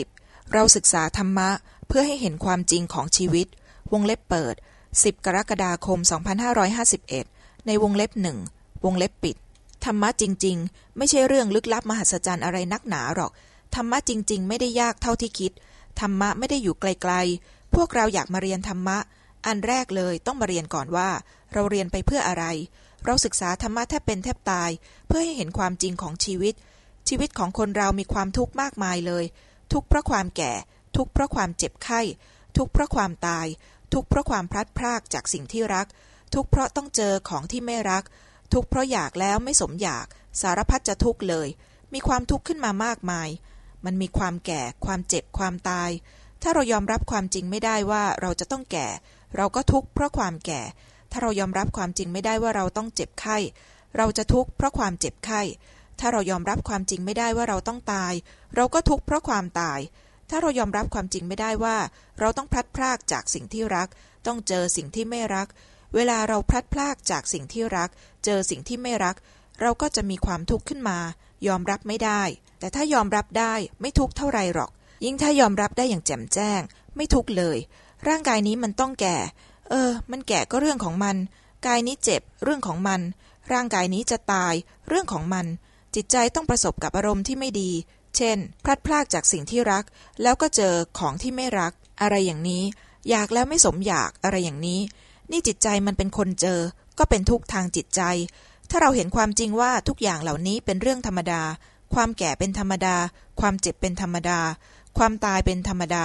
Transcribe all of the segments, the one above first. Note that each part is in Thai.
10. เราศึกษาธรรมะเพื่อให้เห็นความจริงของชีวิต วงเล็บเปิด 10 กรกฎาคม 2551 ในวงเล็บหนึ่งวงเล็บปิด ธรรมะจริง ๆ ไม่ใช่เรื่องลึกลับมหัศจรรย์อะไรนักหนาหรอก ธรรมะจริง ๆ ไม่ได้ยากเท่าที่คิด ธรรมะไม่ได้อยู่ไกล ๆ พวกเราอยากมาเรียนธรรมะ อันแรกเลยต้องมาเรียนก่อนว่า เราเรียนไปเพื่ออะไร เราศึกษาธรรมะแทบเป็นแทบตาย เพื่อให้เห็นความจริงของชีวิต ชีวิตของคนเรามีความทุกข์มากมายเลย ทุกข์เพราะความแก่ ทุกข์เพราะความเจ็บไข้ ทุกข์เพราะความตาย ทุกข์เพราะความพลัดพรากจากสิ่งที่รัก ทุกข์เพราะต้องเจอของที่ไม่รัก ทุกข์เพราะอยากแล้วไม่สมอยาก สารพัดจะทุกข์เลย มีความทุกข์ขึ้นมามากมาย มันมีความแก่ ความเจ็บ ความตาย ถ้าเรายอมรับความจริงไม่ได้ว่าเราจะต้องแก่ เราก็ทุกข์เพราะความแก่ ถ้าเรายอมรับความจริงไม่ได้ว่าเราต้องเจ็บไข้ เราจะทุกข์เพราะความเจ็บไข้ ถ้าเรายอมรับความจริงไม่ได้ว่าเราต้องตาย เราก็ทุกข์เพราะความตาย ถ้าเรายอมรับความจริงไม่ได้ว่า เราต้องพลัดพรากจากสิ่งที่รัก ต้องเจอสิ่งที่ไม่รัก เวลาเราพลัดพรากจากสิ่งที่รัก เจอสิ่งที่ไม่รัก เราก็จะมีความทุกข์ขึ้นมา ยอมรับไม่ได้ แต่ถ้ายอมรับได้ไม่ทุกข์เท่าไรหรอก ยิ่งถ้ายอมรับได้อย่างแจ่มแจ้ง ไม่ทุกข์เลย ร่างกายนี้มันต้องแก่ เออ มันแก่ก็เรื่องของมัน กายนี้เจ็บ เรื่องของมัน ร่างกายนี้จะตาย เรื่องของมัน จิตใจต้องประสบกับอารมณ์ที่ไม่ดี เช่น พลัดพรากจากสิ่งที่รัก แล้วก็เจอของที่ไม่รัก อะไรอย่างนี้ อยากแล้วไม่สมอยากอะไรอย่างนี้ นี่จิตใจมันเป็นคนเจอ ก็เป็นทุกข์ทางจิตใจ ถ้าเราเห็นความจริงว่าทุกอย่างเหล่านี้เป็นเรื่องธรรมดา ความแก่เป็นธรรมดา ความเจ็บเป็นธรรมดา ความตายเป็นธรรมดา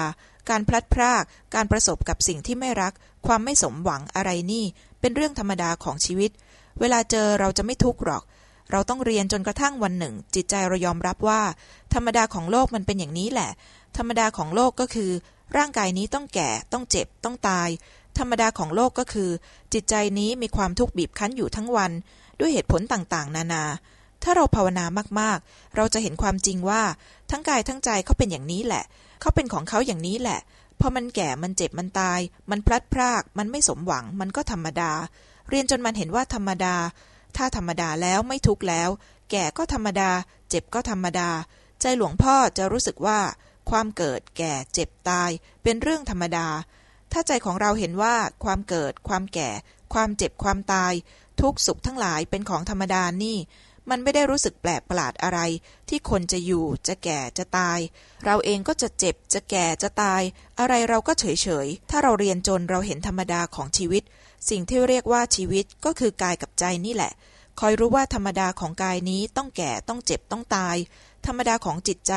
การพลัดพราก การประสบกับสิ่งที่ไม่รัก ความไม่สมหวังอะไรนี่ เป็นเรื่องธรรมดาของชีวิต เวลาเจอเราจะไม่ทุกข์หรอก เราต้องเรียนจนกระทั่งวันหนึ่ง จิตใจเรายอมรับว่า ธรรมดาของโลกมันเป็นอย่างนี้แหละ ธรรมดาของโลกก็คือ ร่างกายนี้ต้องแก่ ต้องเจ็บ ต้องตาย ธรรมดาของโลกก็คือ จิตใจนี้มีความทุกข์บีบคั้นอยู่ทั้งวัน ด้วยเหตุผลต่างๆ นานา ถ้าเราภาวนามากๆ เราจะเห็นความจริงว่า ทั้งกายทั้งใจเขาเป็นอย่างนี้แหละ เขาเป็นของเขาอย่างนี้แหละพอมันแก่ มันเจ็บ มันตาย มันพลัดพราก มันไม่สมหวัง มันก็ธรรมดา เรียนจนมันเห็นว่าธรรมดา ถ้าธรรมดาแล้วไม่ทุกข์แล้ว แก่ก็ธรรมดา เจ็บก็ธรรมดา ใจหลวงพ่อจะรู้สึกว่า ความเกิดแก่เจ็บตาย เป็นเรื่องธรรมดา ถ้าใจของเราเห็นว่าความเกิด ความแก่ ความเจ็บความตาย ทุกสุขทั้งหลายเป็นของธรรมดานี่ มันไม่ได้รู้สึกแปลกประหลาดอะไร ที่คนจะอยู่จะแก่จะตาย เราเองก็จะเจ็บจะแก่จะตาย อะไรเราก็เฉยเฉยถ้าเราเรียนจนเราเห็นธรรมดาของชีวิต สิ่งที่เรียกว่าชีวิตก็คือกายกับใจนี่แหละ คอยรู้ว่าธรรมดาของกายนี้ต้องแก่ต้องเจ็บต้องตาย ธรรมดาของจิตใจ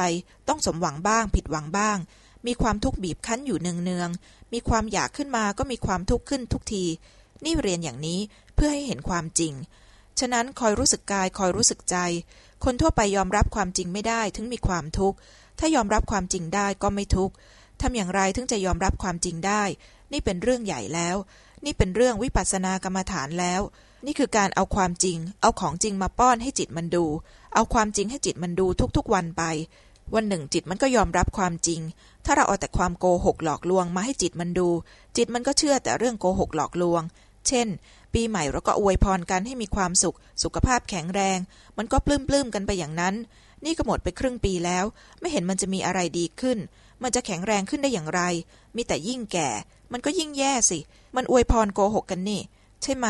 ต้องสมหวังบ้าง ผิดหวังบ้าง มีความทุกข์บีบคั้นอยู่เนืองๆมีความอยากขึ้นมาก็มีความทุกข์ขึ้นทุกที นี่เรียนอย่างนี้เพื่อให้เห็นความจริง ฉะนั้นคอยรู้สึกกายคอยรู้สึกใจ คนทั่วไปยอมรับความจริงไม่ได้ถึงมีความทุกข์ถ้ายอมรับความจริงได้ก็ไม่ทุกข์ทำอย่างไรถึงจะยอมรับความจริงได้ นี่เป็นเรื่องใหญ่แล้ว นี่เป็นเรื่องวิปัสสนากรรมฐานแล้ว นี่คือการเอาความจริง เอาของจริงมาป้อนให้จิตมันดู เอาความจริงให้จิตมันดูทุกๆวันไป วันหนึ่งจิตมันก็ยอมรับความจริง ถ้าเราเอาแต่ความโกหกหลอกลวงมาให้จิตมันดู จิตมันก็เชื่อแต่เรื่องโกหกหลอกลวง เช่น ปีใหม่เราก็อวยพรกันให้มีความสุข สุขภาพแข็งแรง มันก็ปลื้มปลื้มกันไปอย่างนั้น นี่ก็หมดไปครึ่งปีแล้ว ไม่เห็นมันจะมีอะไรดีขึ้น มันจะแข็งแรงขึ้นได้อย่างไร มีแต่ยิ่งแก่ มันก็ยิ่งแย่สิ มันอวยพรโกหกกันนี่ ใช่ไหม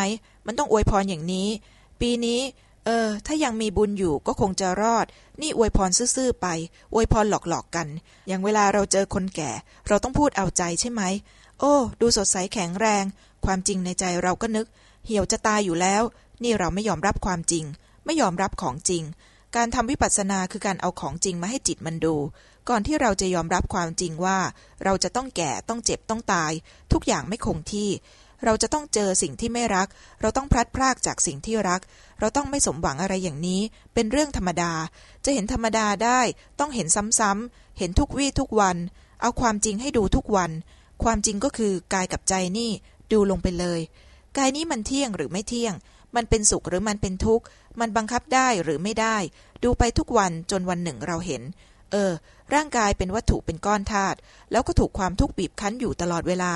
มันต้องอวยพรอย่างนี้ ปีนี้ เออ ถ้ายังมีบุญอยู่ก็คงจะรอด นี่อวยพรซื่อๆไป อวยพรหลอกๆกัน อย่างเวลาเราเจอคนแก่ เราต้องพูดเอาใจใช่ไหม โอ้ ดูสดใสแข็งแรง ความจริงในใจเราก็นึก เหี่ยวจะตายอยู่แล้ว นี่เราไม่ยอมรับความจริง ไม่ยอมรับของจริง การทำวิปัสสนาคือการเอาของจริงมาให้จิตมันดู ก่อนที่เราจะยอมรับความจริงว่า เราจะต้องแก่ต้องเจ็บต้องตาย ทุกอย่างไม่คงที่ เราจะต้องเจอสิ่งที่ไม่รัก เราต้องพลัดพรากจากสิ่งที่รัก เราต้องไม่สมหวังอะไรอย่างนี้ เป็นเรื่องธรรมดา จะเห็นธรรมดาได้ ต้องเห็นซ้ำๆเห็นทุกวี่ทุกวัน เอาความจริงให้ดูทุกวัน ความจริงก็คือกายกับใจนี่ดูลงไปเลย กายนี้มันเที่ยงหรือไม่เที่ยง มันเป็นสุขหรือมันเป็นทุกข์ มันบังคับได้หรือไม่ได้ ดูไปทุกวันจนวันหนึ่งเราเห็น เออ ร่างกายเป็นวัตถุเป็นก้อนธาตุแล้วก็ถูกความทุกข์บีบคั้นอยู่ตลอดเวลา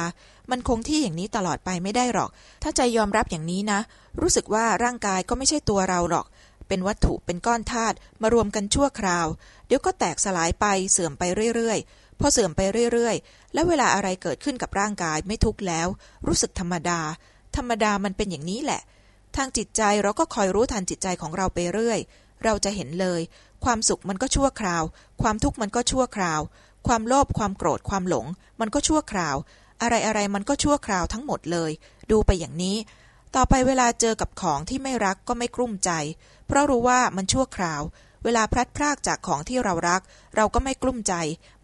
มันคงที่อย่างนี้ตลอดไปไม่ได้หรอก ถ้าใจยอมรับอย่างนี้นะ รู้สึกว่าร่างกายก็ไม่ใช่ตัวเราหรอก เป็นวัตถุเป็นก้อนธาตุมารวมกันชั่วคราว เดี๋ยวก็แตกสลายไปเสื่อมไปเรื่อยๆพอเสื่อมไปเรื่อยๆ แล้วเวลาอะไรเกิดขึ้นกับร่างกายไม่ทุกข์แล้ว รู้สึกธรรมดา ธรรมดามันเป็นอย่างนี้แหละ ทางจิตใจเราก็คอยรู้ทันจิตใจของเราไปเรื่อย เราจะเห็นเลย ความสุขมันก็ชั่วคราว ความทุกข์มันก็ชั่วคราว ความโลภความโกรธความหลง มันก็ชั่วคราว อะไรอะไรมันก็ชั่วคราวทั้งหมดเลย ดูไปอย่างนี้ ต่อไปเวลาเจอกับของที่ไม่รักก็ไม่กลุ้มใจ เพราะรู้ว่ามันชั่วคราว เวลาพลัดพรากจากของที่เรารัก เราก็ไม่กลุ้มใจ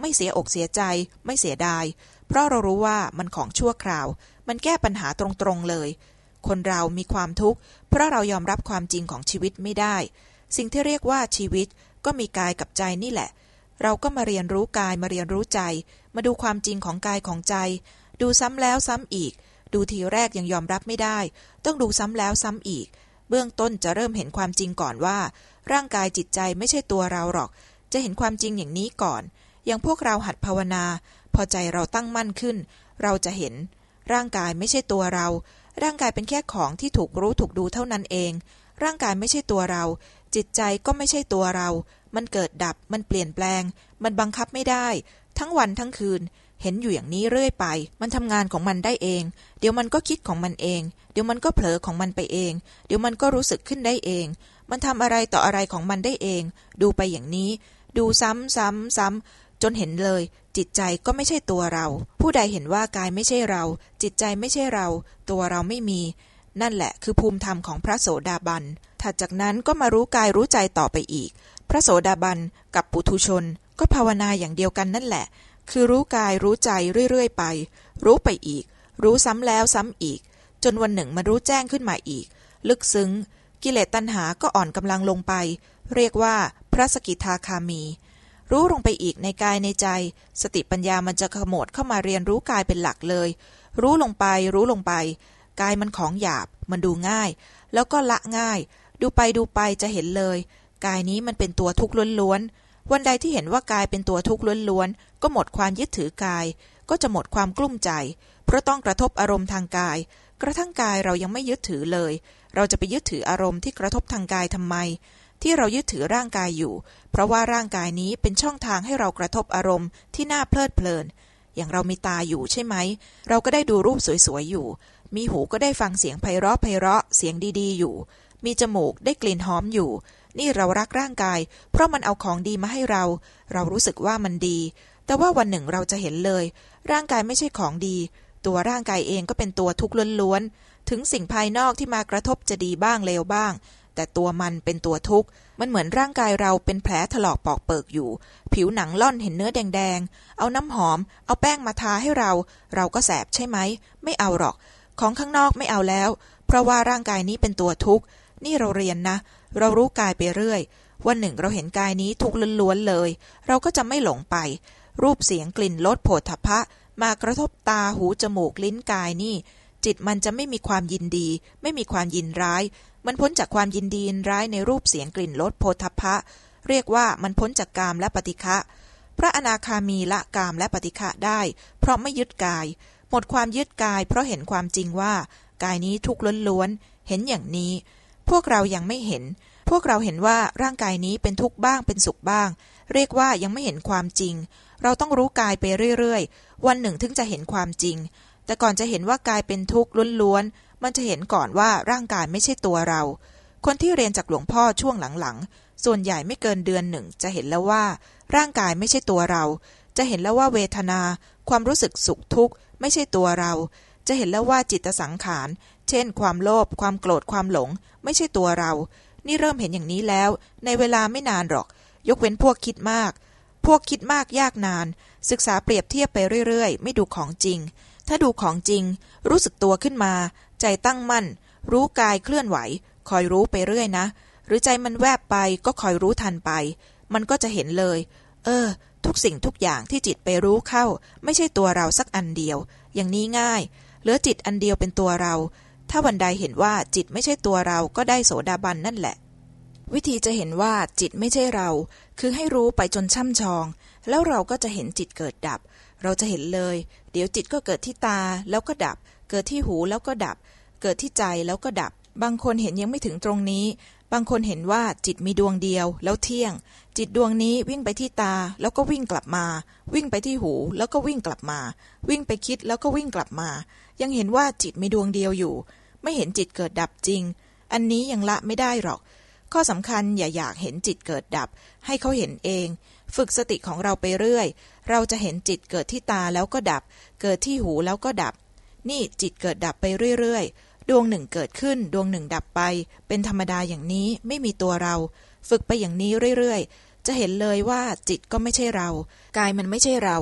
ไม่เสียอกเสียใจ ไม่เสียดาย เพราะเรารู้ว่ามันของชั่วคราว มันแก้ปัญหาตรงๆเลย คนเรามีความทุกข์ เพราะเรายอมรับความจริงของชีวิตไม่ได้ สิ่งที่เรียกว่าชีวิตก็มีกายกับใจนี่แหละ เราก็มาเรียนรู้กายมาเรียนรู้ใจ มาดูความจริงของกายของใจ ดูซ้ำแล้วซ้ำอีก ดูทีแรกยังยอมรับไม่ได้ ต้องดูซ้ำแล้วซ้ำอีก เบื้องต้นจะเริ่มเห็นความจริงก่อนว่า ร่างกายจิตใจไม่ใช่ตัวเราหรอก จะเห็นความจริงอย่างนี้ก่อน อย่างพวกเราหัดภาวนา พอใจเราตั้งมั่นขึ้น เราจะเห็น ร่างกายไม่ใช่ตัวเรา ร่างกายเป็นแค่ของที่ถูกรู้ถูกดูเท่านั้นเอง ร่างกายไม่ใช่ตัวเรา จิตใจก็ไม่ใช่ตัวเรา มันเกิดดับ มันเปลี่ยนแปลง มันบังคับไม่ได้ ทั้งวันทั้งคืน เห็นอยู่อย่างนี้เรื่อยไป มันทำงานของมันได้เอง เดี๋ยวมันก็คิดของมันเอง เดี๋ยวมันก็เผลอของมันไปเอง เดี๋ยวมันก็รู้สึกขึ้นได้เอง มันทำอะไรต่ออะไรของมันได้เอง ดูไปอย่างนี้ ดูซ้ำซ้ำซ้ำ จนเห็นเลย จิตใจก็ไม่ใช่ตัวเรา ผู้ใดเห็นว่ากายไม่ใช่เรา จิตใจไม่ใช่เรา ตัวเราไม่มี นั่นแหละคือภูมิธรรมของพระโสดาบันถัดจากนั้นก็มารู้กายรู้ใจต่อไปอีก พระโสดาบันกับปุถุชน ก็ภาวนาอย่างเดียวกันนั่นแหละ คือรู้กายรู้ใจเรื่อยๆไป รู้ไปอีก รู้ซ้ำแล้วซ้ำอีก จนวันหนึ่งมารู้แจ้งขึ้นมาอีก ลึกซึ้ง กิเลสตัณหาก็อ่อนกำลังลงไป เรียกว่าพระสกิทาคามี รู้ลงไปอีกในกายในใจ สติปัญญามันจะขโมดเข้ามาเรียนรู้กายเป็นหลักเลย รู้ลงไป รู้ลงไป กายมันของหยาบ มันดูง่าย แล้วก็ละง่าย ดูไปดูไปจะเห็นเลย กายนี้มันเป็นตัวทุกข์ล้วนๆวันใดที่เห็นว่ากายเป็นตัวทุกข์ล้วนๆก็หมดความยึดถือกาย ก็จะหมดความกลุ้มใจ เพราะต้องกระทบอารมณ์ทางกาย กระทั่งกายเรายังไม่ยึดถือเลย เราจะไปยึดถืออารมณ์ที่กระทบทางกายทำไม ที่เรายึดถือร่างกายอยู่ เพราะว่าร่างกายนี้เป็นช่องทางให้เรากระทบอารมณ์ที่น่าเพลิดเพลิน อย่างเรามีตาอยู่ใช่ไหม เราก็ได้ดูรูปสวยๆอยู่ มีหูก็ได้ฟังเสียงไพเราะไพเราะเสียงดีๆ อยู่ มีจมูกได้กลิ่นหอมอยู่ นี่เรารักร่างกาย เพราะมันเอาของดีมาให้เรา เรารู้สึกว่ามันดี แต่ว่าวันหนึ่งเราจะเห็นเลย ร่างกายไม่ใช่ของดี ตัวร่างกายเองก็เป็นตัวทุกข์ล้วนๆถึงสิ่งภายนอกที่มากระทบจะดีบ้างเลวบ้าง แต่ตัวมันเป็นตัวทุกข์ มันเหมือนร่างกายเราเป็นแผลถลอกปอกเปิกอยู่ ผิวหนังล่อนเห็นเนื้อแดงๆ เอาน้ำหอม เอาแป้งมาทาให้เรา เราก็แสบใช่ไหม ไม่เอาหรอก ของข้างนอกไม่เอาแล้ว เพราะว่าร่างกายนี้เป็นตัวทุกข์ นี่เราเรียนนะ เรารู้กายไปเรื่อย วันหนึ่งเราเห็นกายนี้ทุกข์ล้วนๆเลย เราก็จะไม่หลงไป รูปเสียงกลิ่นรสโผฏฐัพพะ มากระทบตาหูจมูกลิ้นกายนี่จิตมันจะไม่มีความยินดี ไม่มีความยินร้าย มันพ้นจากความยินดีนร้ายในรูปเสียงกลิ่นรสโผฏฐัพพะ เรียกว่ามันพ้นจากกามและปฏิฆะพระอนาคามีละกามและปฏิฆะได้ เพราะไม่ยึดกาย หมดความยึดกายเพราะเห็นความจริงว่า กายนี้ทุกข์ล้วนๆเห็นอย่างนี้ พวกเรายังไม่เห็น พวกเราเห็นว่าร่างกายนี้เป็นทุกข์บ้างเป็นสุขบ้าง เรียกว่ายังไม่เห็นความจริง เราต้องรู้กายไปเรื่อยๆ วันหนึ่งถึงจะเห็นความจริง แต่ก่อนจะเห็นว่ากายเป็นทุกข์ล้วนๆ มันจะเห็นก่อนว่าร่างกายไม่ใช่ตัวเรา คนที่เรียนจากหลวงพ่อช่วงหลังๆ ส่วนใหญ่ไม่เกินเดือนหนึ่ง จะเห็นแล้วว่า ร่างกายไม่ใช่ตัวเรา จะเห็นแล้วว่าเวทนา ความรู้สึกสุขทุกข์ไม่ใช่ตัวเรา จะเห็นแล้วว่าจิตสังขาร เช่น ความโลภ ความโกรธ ความหลง ไม่ใช่ตัวเรา นี่เริ่มเห็นอย่างนี้แล้ว ในเวลาไม่นานหรอก ยกเว้นพวกคิดมาก พวกคิดมากยากนาน ศึกษาเปรียบเทียบไปเรื่อยๆ ไม่ดูของจริง ถ้าดูของจริง รู้สึกตัวขึ้นมา ใจตั้งมั่น รู้กายเคลื่อนไหว คอยรู้ไปเรื่อยนะ หรือใจมันแวบไปก็คอยรู้ทันไป มันก็จะเห็นเลย เออ ทุกสิ่งทุกอย่างที่จิตไปรู้เข้า ไม่ใช่ตัวเราสักอันเดียว อย่างนี้ง่าย เหลือจิตอันเดียวเป็นตัวเรา ถ้าวันใดเห็นว่าจิตไม่ใช่ตัวเราก็ได้โสดาบันนั่นแหละ วิธีจะเห็นว่าจิตไม่ใช่เรา คือให้รู้ไปจนช่ำชอง แล้วเราก็จะเห็นจิตเกิดดับ เราจะเห็นเลย เดี๋ยวจิตก็เกิดที่ตาแล้วก็ดับ เกิดที่หูแล้วก็ดับ เกิดที่ใจแล้วก็ดับ บางคนเห็นยังไม่ถึงตรงนี้ บางคนเห็นว่าจิตมีดวงเดียว แล้วเที่ยง จิตดวงนี้วิ่งไปที่ตา แล้วก็วิ่งกลับมา วิ่งไปที่หู แล้วก็วิ่งกลับมา วิ่งไปคิดแล้วก็วิ่งกลับมา ยังเห็นว่าจิตมีดวงเดียวอยู่ ไม่เห็นจิตเกิดดับจริง อันนี้ยังละไม่ได้หรอก ข้อสำคัญอย่าอยากเห็นจิตเกิดดับ ให้เขาเห็นเองฝึกสติของเราไปเรื่อย เราจะเห็นจิตเกิดที่ตาแล้วก็ดับ เกิดที่หูแล้วก็ดับ นี่จิตเกิดดับไปเรื่อยๆ ดวงหนึ่งเกิดขึ้น ดวงหนึ่งดับไป เป็นธรรมดาอย่างนี้ไม่มีตัวเรา ฝึกไปอย่างนี้เรื่อยๆ จะเห็นเลยว่าจิตก็ไม่ใช่เรา กายมันไม่ใช่เรา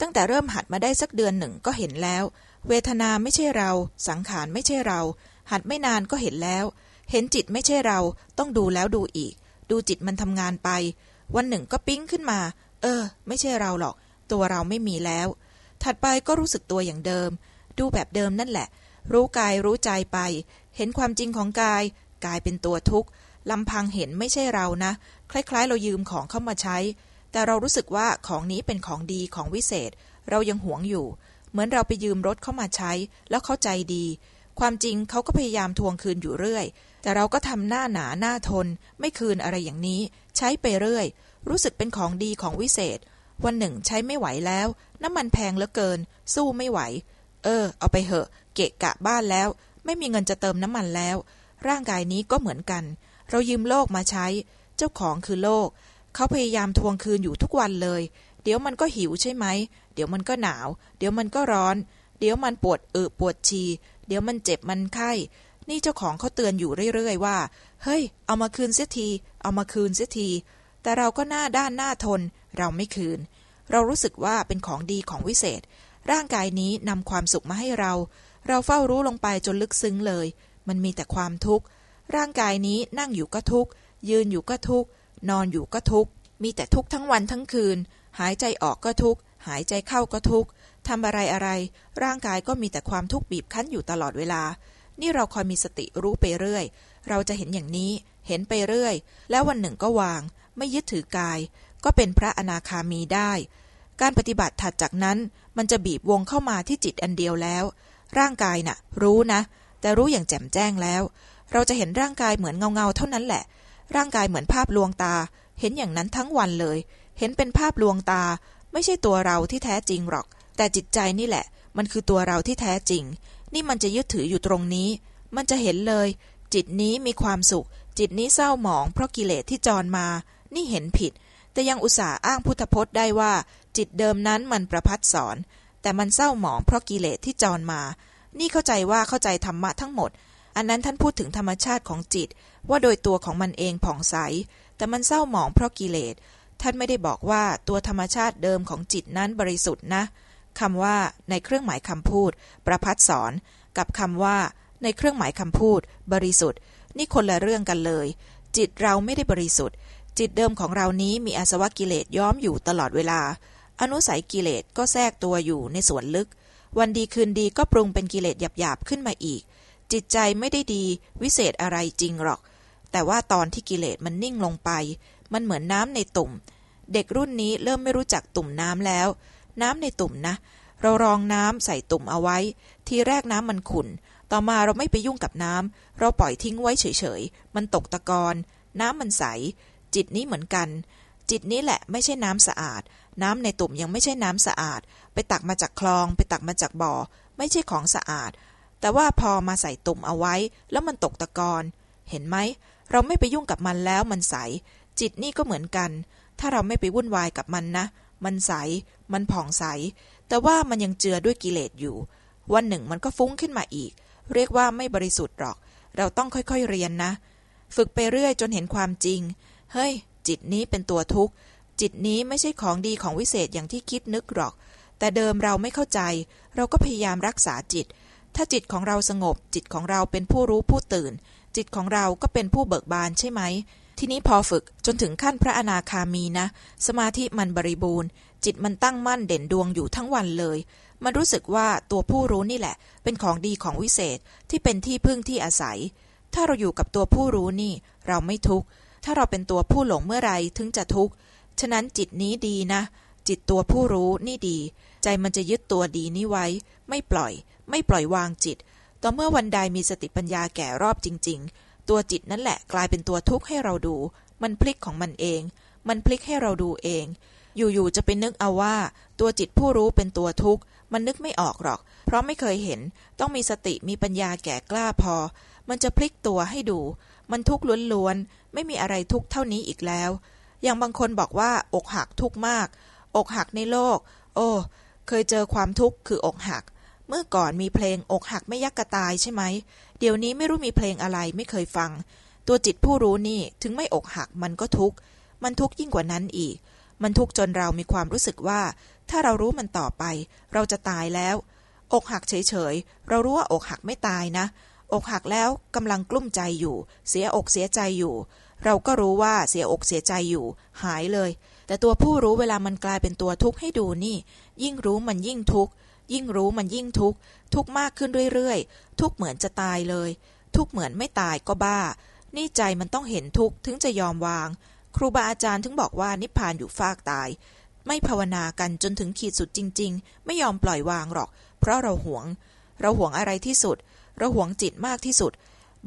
ตั้งแต่เริ่มหัดมาได้สักเดือนหนึ่งก็เห็นแล้ว เวทนาไม่ใช่เรา สังขารไม่ใช่เรา หัดไม่นานก็เห็นแล้ว เห็นจิตไม่ใช่เรา ต้องดูแล้วดูอีก ดูจิตมันทำงานไป วันหนึ่งก็ปิ๊งขึ้นมา เออ ไม่ใช่เราหรอก ตัวเราไม่มีแล้ว ถัดไปก็รู้สึกตัวอย่างเดิม ดูแบบเดิมนั่นแหละ รู้กายรู้ใจไป เห็นความจริงของกาย กายเป็นตัวทุกข์ลำพังเห็นไม่ใช่เรานะ คล้ายๆ เรายืมของเข้ามาใช้ แต่เรารู้สึกว่าของนี้เป็นของดีของวิเศษ เรายังหวงอยู่ เหมือนเราไปยืมรถเข้ามาใช้ แล้วเข้าใจดี ความจริงเขาก็พยายามทวงคืนอยู่เรื่อย แต่เราก็ทำหน้าหนาหน้าทน ไม่คืนอะไรอย่างนี้ ใช้ไปเรื่อย รู้สึกเป็นของดีของวิเศษ วันหนึ่งใช้ไม่ไหวแล้ว น้ำมันแพงเหลือเกิน สู้ไม่ไหว เออ เอาไปเหอะ เกะกะบ้านแล้ว ไม่มีเงินจะเติมน้ำมันแล้ว ร่างกายนี้ก็เหมือนกัน เรายืมโลกมาใช้ เจ้าของคือโลก เขาพยายามทวงคืนอยู่ทุกวันเลย เดี๋ยวมันก็หิวใช่ไหม เดี๋ยวมันก็หนาว เดี๋ยวมันก็ร้อน เดี๋ยวมันปวดเออปวดชี เดี๋ยวมันเจ็บมันไข้ นี่เจ้าของเขาเตือนอยู่เรื่อยๆว่า เฮ้ย เอามาคืนเสียที เอามาคืนเสียที แต่เราก็หน้าด้านหน้าทน เราไม่คืน เรารู้สึกว่าเป็นของดีของวิเศษ ร่างกายนี้นำความสุขมาให้เรา เราเฝ้ารู้ลงไปจนลึกซึ้งเลย มันมีแต่ความทุกข์ ร่างกายนี้นั่งอยู่ก็ทุกข์ ยืนอยู่ก็ทุกข์ นอนอยู่ก็ทุกข์ มีแต่ทุกข์ทั้งวันทั้งคืน หายใจออกก็ทุกข์ หายใจเข้าก็ทุกข์ทำอะไรอะไร ร่างกายก็มีแต่ความทุกข์บีบคั้นอยู่ตลอดเวลา นี่เราคอยมีสติรู้ไปเรื่อย เราจะเห็นอย่างนี้ เห็นไปเรื่อย แล้ววันหนึ่งก็วาง ไม่ยึดถือกาย ก็เป็นพระอนาคามีได้ การปฏิบัติถัดจากนั้น มันจะบีบวงเข้ามาที่จิตอันเดียวแล้ว ร่างกายน่ะ รู้นะ แต่รู้อย่างแจ่มแจ้งแล้ว เราจะเห็นร่างกายเหมือนเงาเงาเท่านั้นแหละ ร่างกายเหมือนภาพลวงตา เห็นอย่างนั้นทั้งวันเลย เห็นเป็นภาพลวงตา ไม่ใช่ตัวเราที่แท้จริงหรอก แต่จิตใจนี่แหละ มันคือตัวเราที่แท้จริง นี่มันจะยึดถืออยู่ตรงนี้ มันจะเห็นเลย จิตนี้มีความสุข จิตนี้เศร้าหมอง เพราะกิเลสที่จรมา นี่เห็นผิด แต่ยังอุตส่าห์อ้างพุทธพจน์ได้ว่า จิตเดิมนั้นมันประพัดสอน แต่มันเศร้าหมองเพราะกิเลสที่จรมา นี่เข้าใจว่าเข้าใจธรรมะทั้งหมด อันนั้นท่านพูดถึงธรรมชาติของจิต ว่าโดยตัวของมันเองผ่องใส แต่มันเศร้าหมองเพราะกิเลส ท่านไม่ได้บอกว่าตัวธรรมชาติเดิมของจิตนั้นบริสุทธิ์นะคำว่าในเครื่องหมายคำพูด ประพัดสอน กับคำว่า ในเครื่องหมายคำพูด บริสุทธิ์ นี่คนละเรื่องกันเลย จิตเราไม่ได้บริสุทธิ์ จิตเดิมของเรานี้มีอาสวะกิเลสย้อมอยู่ตลอดเวลา อนุสัยกิเลสก็แทรกตัวอยู่ในส่วนลึก วันดีคืนดีก็ปรุงเป็นกิเลสหยาบๆขึ้นมาอีก จิตใจไม่ได้ดีวิเศษอะไรจริงหรอก แต่ว่าตอนที่กิเลสมันนิ่งลงไป มันเหมือนน้ำในตุ่ม เด็กรุ่นนี้เริ่มไม่รู้จักตุ่มน้ำแล้ว น้ำในตุ่มนะ เรารองน้ำใส่ตุ่มเอาไว้ ทีแรกน้ำมันขุ่น ต่อมาเราไม่ไปยุ่งกับน้ำเราปล่อยทิ้งไว้เฉยๆ มันตกตะกอนน้ำมันใส จิตนี้เหมือนกัน จิตนี้แหละไม่ใช่น้ำสะอาด น้ำในตุ่มยังไม่ใช่น้ำสะอาด ไปตักมาจากคลอง ไปตักมาจากบ่อ ไม่ใช่ของสะอาด แต่ว่าพอมาใส่ตุ่มเอาไว้ แล้วมันตกตะกอนเห็นไหม เราไม่ไปยุ่งกับมันแล้วมันใส จิตนี่ก็เหมือนกัน ถ้าเราไม่ไปวุ่นวายกับมันนะ มันใส มันผ่องใส แต่ว่ามันยังเจือด้วยกิเลสอยู่ วันหนึ่งมันก็ฟุ้งขึ้นมาอีก เรียกว่าไม่บริสุทธิ์หรอก เราต้องค่อยๆเรียนนะ ฝึกไปเรื่อยจนเห็นความจริง เฮ้ย จิตนี้เป็นตัวทุกข์ จิตนี้ไม่ใช่ของดีของวิเศษอย่างที่คิดนึกหรอก แต่เดิมเราไม่เข้าใจ เราก็พยายามรักษาจิต ถ้าจิตของเราสงบ จิตของเราเป็นผู้รู้ผู้ตื่น จิตของเราก็เป็นผู้เบิกบานใช่ไหม ทีนี้พอฝึกจนถึงขั้นพระอนาคามีนะ สมาธิมันบริบูรณ์ จิตมันตั้งมั่นเด่นดวงอยู่ทั้งวันเลยมันรู้สึกว่าตัวผู้รู้นี่แหละ เป็นของดีของวิเศษที่เป็นที่พึ่งที่อาศัย ถ้าเราอยู่กับตัวผู้รู้นี่ เราไม่ทุกข์ ถ้าเราเป็นตัวผู้หลงเมื่อไรถึงจะทุกข์ ฉะนั้นจิตนี้ดีนะ จิตตัวผู้รู้นี่ดี ใจมันจะยึดตัวดีนี้ไว้ ไม่ปล่อย ไม่ปล่อยวางจิต ต่อเมื่อวันใดมีสติปัญญาแก่รอบจริง ๆ ตัวจิตนั่นแหละกลายเป็นตัวทุกข์ให้เราดู มันพลิกของมันเอง มันพลิกให้เราดูเอง อยู่ๆจะไปนึกเอาว่า ตัวจิตผู้รู้เป็นตัวทุกข์ มันนึกไม่ออกหรอก เพราะไม่เคยเห็น ต้องมีสติมีปัญญาแก่กล้าพอ มันจะพลิกตัวให้ดู มันทุกข์ล้วนๆ ไม่มีอะไรทุกข์เท่านี้อีกแล้ว อย่างบางคนบอกว่า อกหักทุกข์มาก อกหักในโลก โอ้ เคยเจอความทุกข์คืออกหัก เมื่อก่อนมีเพลงอกหักไม่ยักกระตายใช่ไหม เดี๋ยวนี้ไม่รู้มีเพลงอะไรไม่เคยฟัง ตัวจิตผู้รู้นี่ถึงไม่อกหักมันก็ทุกข์ มันทุกข์ยิ่งกว่านั้นอีก มันทุกข์จนเรามีความรู้สึกว่า ถ้าเรารู้มันต่อไป เราจะตายแล้ว อกหักเฉยๆ เรารู้ว่าอกหักไม่ตายนะ อกหักแล้วกำลังกลุ้มใจอยู่ เสียอกเสียใจอยู่ เราก็รู้ว่าเสียอกเสียใจอยู่ หายเลย แต่ตัวผู้รู้เวลามันกลายเป็นตัวทุกข์ให้ดูนี่ ยิ่งรู้มันยิ่งทุกข์ยิ่งรู้มันยิ่งทุกข์ทุกข์มากขึ้นเรื่อยๆ ทุกข์เหมือนจะตายเลย ทุกข์เหมือนไม่ตายก็บ้า นี่ใจมันต้องเห็นทุกข์ถึงจะยอมวาง ครูบาอาจารย์ถึงบอกว่านิพพานอยู่ฟากตาย ไม่ภาวนากันจนถึงขีดสุดจริง ๆ ไม่ยอมปล่อยวางหรอก เพราะเราหวง เราหวงอะไรที่สุด เราหวงจิตมากที่สุด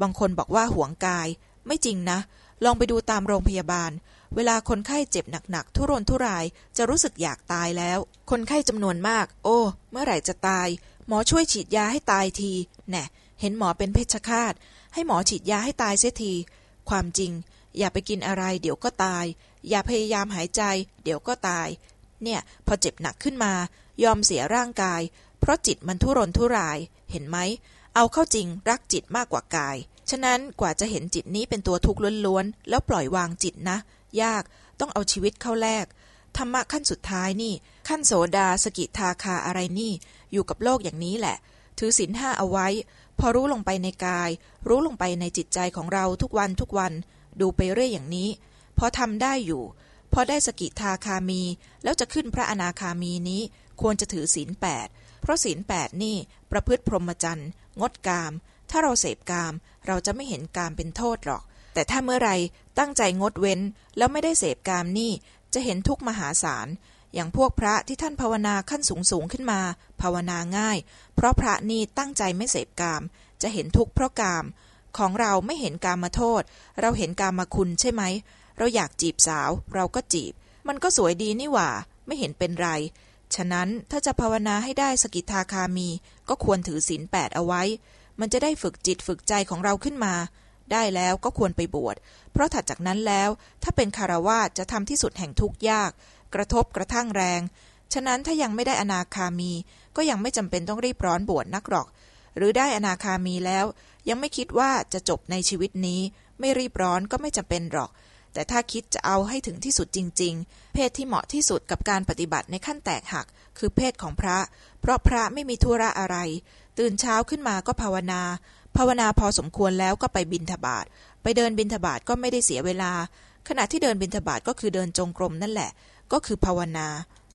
บางคนบอกว่าหวงกาย ไม่จริงนะ ลองไปดูตามโรงพยาบาล เวลาคนไข้เจ็บหนักๆ ทุรนทุรายจะรู้สึกอยากตายแล้ว คนไข้จำนวนมาก โอ้ เมื่อไหร่จะตาย หมอช่วยฉีดยาให้ตายที แน่ เห็นหมอเป็นเพชฌฆาต ให้หมอฉีดยาให้ตายเสียที ความจริง อย่าไปกินอะไร เดี๋ยวก็ตาย อย่าพยายามหายใจ เดี๋ยวก็ตาย เนี่ย พอเจ็บหนักขึ้นมา ยอมเสียร่างกาย เพราะจิตมันทุรนทุราย เห็นไหม เอาเข้าจริงรักจิตมากกว่ากาย ฉะนั้นกว่าจะเห็นจิตนี้เป็นตัวทุกข์ล้วนๆ แล้วปล่อยวางจิตนะ ยากต้องเอาชีวิตเข้าแลกธรรมะขั้นสุดท้ายนี่ ขั้นโสดาสกิทาคาอะไรนี่ อยู่กับโลกอย่างนี้แหละ ถือศีลห้าเอาไว้ พอรู้ลงไปในกาย รู้ลงไปในจิตใจของเราทุกวันทุกวัน ดูไปเรื่อยอย่างนี้ พอทำได้อยู่ พอได้สกิทาคามี แล้วจะขึ้นพระอนาคามีนี้ ควรจะถือศีลแปดเพราะศีลแปดนี่ประพฤติพรหมจรรย์ งดกาม ถ้าเราเสพกาม เราจะไม่เห็นกามเป็นโทษหรอก แต่ถ้าเมื่อไรตั้งใจงดเว้น แล้วไม่ได้เสพกามนี่ จะเห็นทุกมหาศาล อย่างพวกพระที่ท่านภาวนาขั้นสูงสูงขึ้นมา ภาวนาง่าย เพราะพระนี่ตั้งใจไม่เสพกาม จะเห็นทุกข์เพราะกาม ของเราไม่เห็นกามมาโทษ เราเห็นกามมาคุณใช่ไหม เราอยากจีบสาว เราก็จีบ มันก็สวยดีนี่หว่า ไม่เห็นเป็นไร ฉะนั้นถ้าจะภาวนาให้ได้สกิทาคามี ก็ควรถือศีลแปดเอาไว้ มันจะได้ฝึกจิตฝึกใจของเราขึ้นมา ได้แล้วก็ควรไปบวช เพราะถัดจากนั้นแล้วถ้าเป็นคารวาสจะทำที่สุดแห่งทุกข์ยาก กระทบกระทั่งแรง ฉะนั้นถ้ายังไม่ได้อนาคามี ก็ยังไม่จำเป็นต้องรีบร้อนบวชนักหรอก หรือได้อนาคามีแล้ว ยังไม่คิดว่าจะจบในชีวิตนี้ ไม่รีบร้อนก็ไม่จำเป็นหรอก แต่ถ้าคิดจะเอาให้ถึงที่สุดจริง ๆ เพศที่เหมาะที่สุดกับการปฏิบัติในขั้นแตกหัก คือเพศของพระ เพราะพระไม่มีธุระอะไร ตื่นเช้าขึ้นมาก็ภาวนา ภาวนาพอสมควรแล้วก็ไปบินทบาทไปเดินบินทบาทก็ไม่ได้เสียเวลา ขณะที่เดินบินทบาทก็คือเดินจงกรมนั่นแหละ ก็คือภาวนา